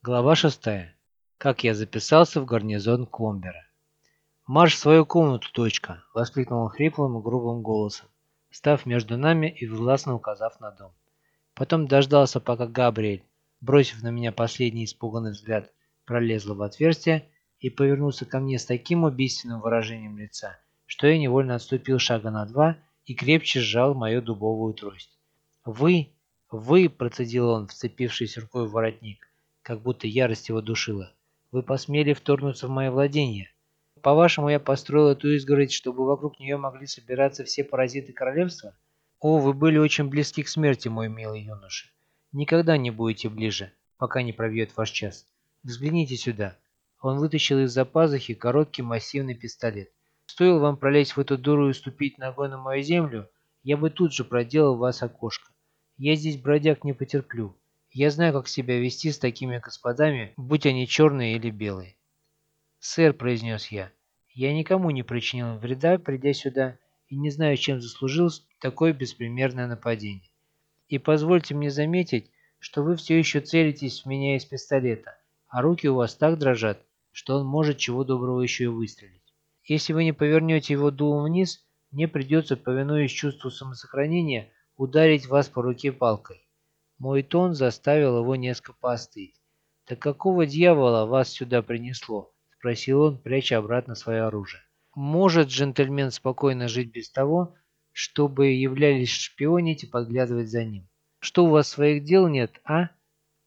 Глава шестая. Как я записался в гарнизон Кломбера. «Марш в свою комнату, дочка!» — воскликнул он хриплым и грубым голосом, став между нами и властно указав на дом. Потом дождался, пока Габриэль, бросив на меня последний испуганный взгляд, пролезла в отверстие и повернулся ко мне с таким убийственным выражением лица, что я невольно отступил шага на два и крепче сжал мою дубовую трость. «Вы, вы!» — процедил он, вцепившись рукой в воротник, как будто ярость его душила. «Вы посмели вторгнуться в мое владение!» По-вашему, я построил эту изгородь, чтобы вокруг нее могли собираться все паразиты королевства? О, вы были очень близки к смерти, мой милый юноша. Никогда не будете ближе, пока не пробьет ваш час. Взгляните сюда. Он вытащил из-за пазухи короткий массивный пистолет. Стоило вам пролезть в эту дуру и ступить ногой на мою землю, я бы тут же проделал вас окошко. Я здесь бродяг не потерплю. Я знаю, как себя вести с такими господами, будь они черные или белые. «Сэр», — произнес я, — «я никому не причинил вреда, придя сюда, и не знаю, чем заслужил такое беспримерное нападение. И позвольте мне заметить, что вы все еще целитесь в меня из пистолета, а руки у вас так дрожат, что он может чего доброго еще и выстрелить. Если вы не повернете его дулом вниз, мне придется, повинуясь чувству самосохранения, ударить вас по руке палкой». Мой тон заставил его несколько поостыть. «Так какого дьявола вас сюда принесло?» — спросил он, пряча обратно свое оружие. «Может джентльмен спокойно жить без того, чтобы являлись шпионить и подглядывать за ним? Что у вас своих дел нет, а?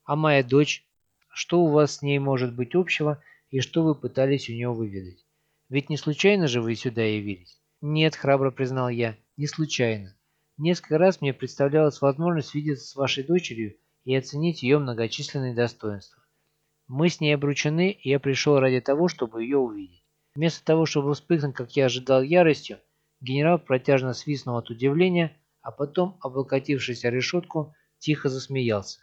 А моя дочь? Что у вас с ней может быть общего и что вы пытались у нее выведать? Ведь не случайно же вы сюда явились?» «Нет», — храбро признал я, — «не случайно. Несколько раз мне представлялась возможность видеться с вашей дочерью и оценить ее многочисленные достоинства. Мы с ней обручены, и я пришел ради того, чтобы ее увидеть. Вместо того, чтобы вспыхнуть, как я ожидал, яростью, генерал протяжно свистнул от удивления, а потом, облокотившись о решетку, тихо засмеялся.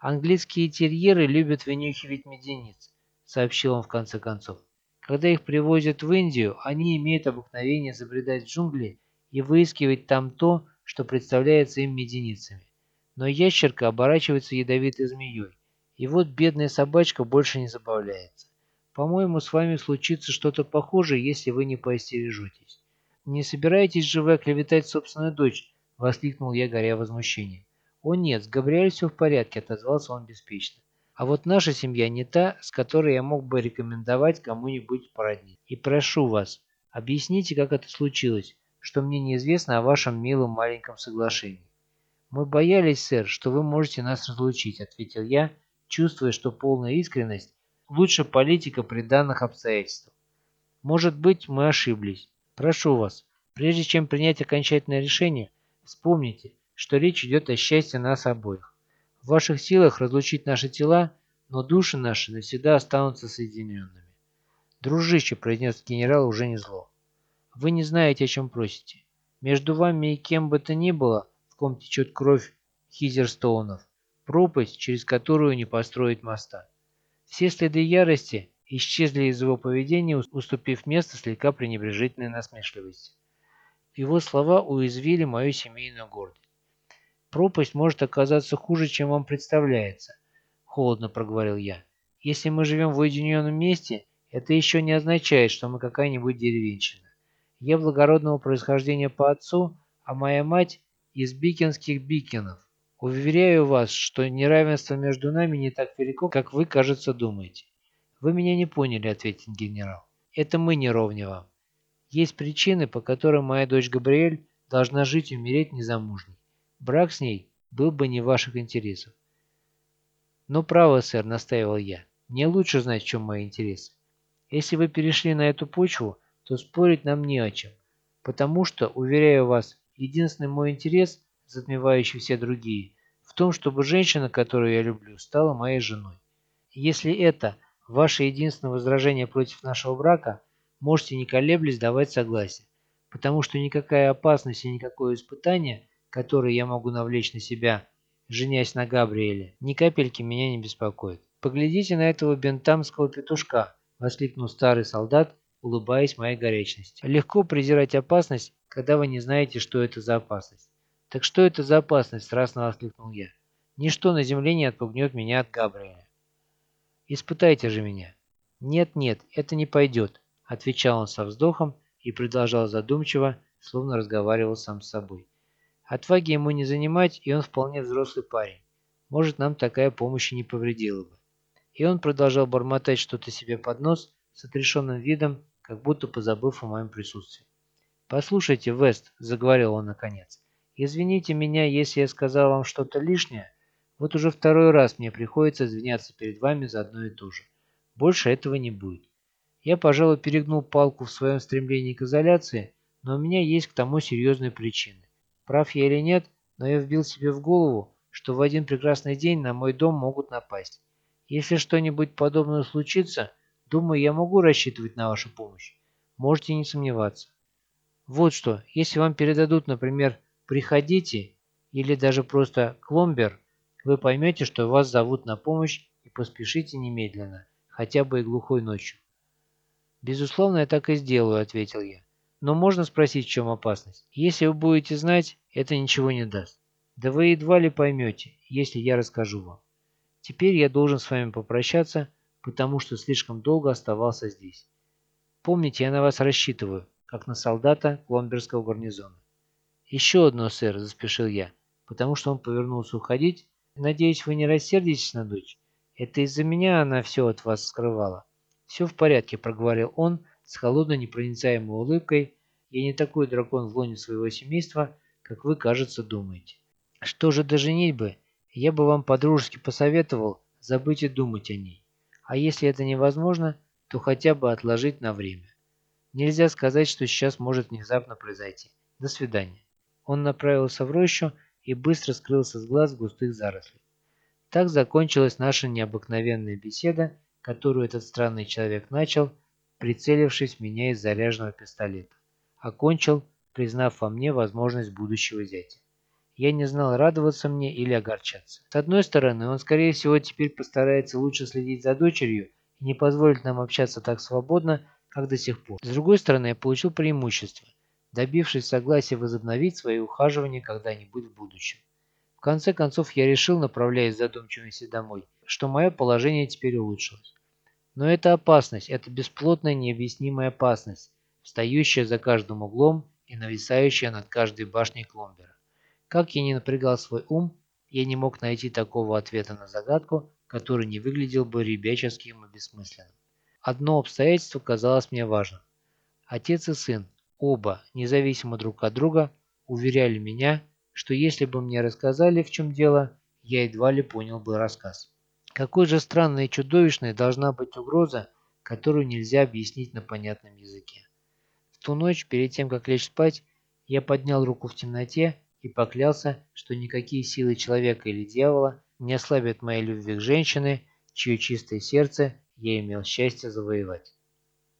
«Английские терьеры любят вынюхивать медениц», — сообщил он в конце концов. «Когда их привозят в Индию, они имеют обыкновение забредать в джунгли и выискивать там то, что представляется им меденицами. Но ящерка оборачивается ядовитой змеей, и вот бедная собачка больше не забавляется. По-моему, с вами случится что-то похожее, если вы не поостережетесь. Не собираетесь же вы оклеветать собственную дочь? Воскликнул я, горя возмущением. О нет, с Габриэль все в порядке, отозвался он беспечно. А вот наша семья не та, с которой я мог бы рекомендовать кому-нибудь породнить. И прошу вас, объясните, как это случилось, что мне неизвестно о вашем милом маленьком соглашении. Мы боялись, сэр, что вы можете нас разлучить, ответил я, чувствуя, что полная искренность лучше политика при данных обстоятельствах. Может быть, мы ошиблись. Прошу вас, прежде чем принять окончательное решение, вспомните, что речь идет о счастье нас обоих. В ваших силах разлучить наши тела, но души наши навсегда останутся соединенными. Дружище, произнес генерал уже не зло. Вы не знаете, о чем просите. Между вами и кем бы то ни было, в ком течет кровь Хизерстоунов, пропасть, через которую не построить моста. Все следы ярости исчезли из его поведения, уступив место слегка пренебрежительной насмешливости. Его слова уязвили мою семейную гордость. «Пропасть может оказаться хуже, чем вам представляется», — холодно проговорил я. «Если мы живем в уединенном месте, это еще не означает, что мы какая-нибудь деревенщина. Я благородного происхождения по отцу, а моя мать из бикинских бикинов. Уверяю вас, что неравенство между нами не так велико, как вы, кажется, думаете. Вы меня не поняли, ответил генерал. Это мы не ровня вам. Есть причины, по которым моя дочь Габриэль должна жить и умереть незамужней. Брак с ней был бы не в ваших интересах. Но право, сэр, настаивал я. Мне лучше знать, в чем мои интересы. Если вы перешли на эту почву, то спорить нам не о чем. Потому что, уверяю вас, единственный мой интерес, затмевающий все другие, в том, чтобы женщина, которую я люблю, стала моей женой. Если это ваше единственное возражение против нашего брака, можете не колеблясь давать согласие, потому что никакая опасность и никакое испытание, которое я могу навлечь на себя, женясь на Габриэле, ни капельки меня не беспокоит. «Поглядите на этого бентамского петушка!» – воскликнул старый солдат, улыбаясь моей горячности. «Легко презирать опасность, когда вы не знаете, что это за опасность. «Так что это за опасность?» – страстно воскликнул я. «Ничто на земле не отпугнет меня от Габриэля». Испытайте же меня». «Нет, нет, это не пойдет», — отвечал он со вздохом и продолжал задумчиво, словно разговаривал сам с собой. Отваги ему не занимать, и он вполне взрослый парень. Может, нам такая помощь не повредила бы. И он продолжал бормотать что-то себе под нос с отрешенным видом, как будто позабыв о моем присутствии. «Послушайте, Вест», — заговорил он наконец, — «извините меня, если я сказал вам что-то лишнее. Вот уже второй раз мне приходится извиняться перед вами за одно и то же. Больше этого не будет. Я, пожалуй, перегнул палку в своем стремлении к изоляции, но у меня есть к тому серьезные причины. Прав я или нет, но я вбил себе в голову, что в один прекрасный день на мой дом могут напасть. Если что-нибудь подобное случится, думаю, я могу рассчитывать на вашу помощь. Можете не сомневаться. Вот что, если вам передадут, например, «приходите» или даже просто «кломбер», вы поймете, что вас зовут на помощь и поспешите немедленно, хотя бы и глухой ночью. «Безусловно, я так и сделаю», — ответил я. Но можно спросить, в чем опасность? Если вы будете знать, это ничего не даст. Да вы едва ли поймете, если я расскажу вам. Теперь я должен с вами попрощаться, потому что слишком долго оставался здесь. Помните, я на вас рассчитываю, как на солдата Кломберского гарнизона. Еще одно, сэр, заспешил я, потому что он повернулся уходить. Надеюсь, вы не рассердитесь на дочь? Это из-за меня она все от вас скрывала. Все в порядке, проговорил он, с холодной непроницаемой улыбкой «Я не такой дракон в лоне своего семейства, как вы, кажется, думаете. Что же до женитьбы, я бы вам подружески посоветовал забыть и думать о ней. А если это невозможно, то хотя бы отложить на время. Нельзя сказать, что сейчас может внезапно произойти. До свидания». Он направился в рощу и быстро скрылся с глаз густых зарослях. Так закончилась наша необыкновенная беседа, которую этот странный человек начал – прицелившись в меня из заряженного пистолета. Окончил, признав во мне возможность будущего зятя. Я не знал, радоваться мне или огорчаться. С одной стороны, он, скорее всего, теперь постарается лучше следить за дочерью и не позволит нам общаться так свободно, как до сих пор. С другой стороны, я получил преимущество, добившись согласия возобновить свои ухаживания когда-нибудь в будущем. В конце концов, я решил, направляясь задумчивости домой, что мое положение теперь улучшилось. Но это опасность, это бесплотная необъяснимая опасность, встающая за каждым углом и нависающая над каждой башней Кломбера. Как я не напрягал свой ум, я не мог найти такого ответа на загадку, который не выглядел бы ребяческим и бессмысленным. Одно обстоятельство казалось мне важным. Отец и сын, оба, независимо друг от друга, уверяли меня, что если бы мне рассказали, в чем дело, я едва ли понял бы рассказ. Какой же странной и чудовищной должна быть угроза, которую нельзя объяснить на понятном языке. В ту ночь, перед тем, как лечь спать, я поднял руку в темноте и поклялся, что никакие силы человека или дьявола не ослабят моей любви к женщине, чье чистое сердце я имел счастье завоевать.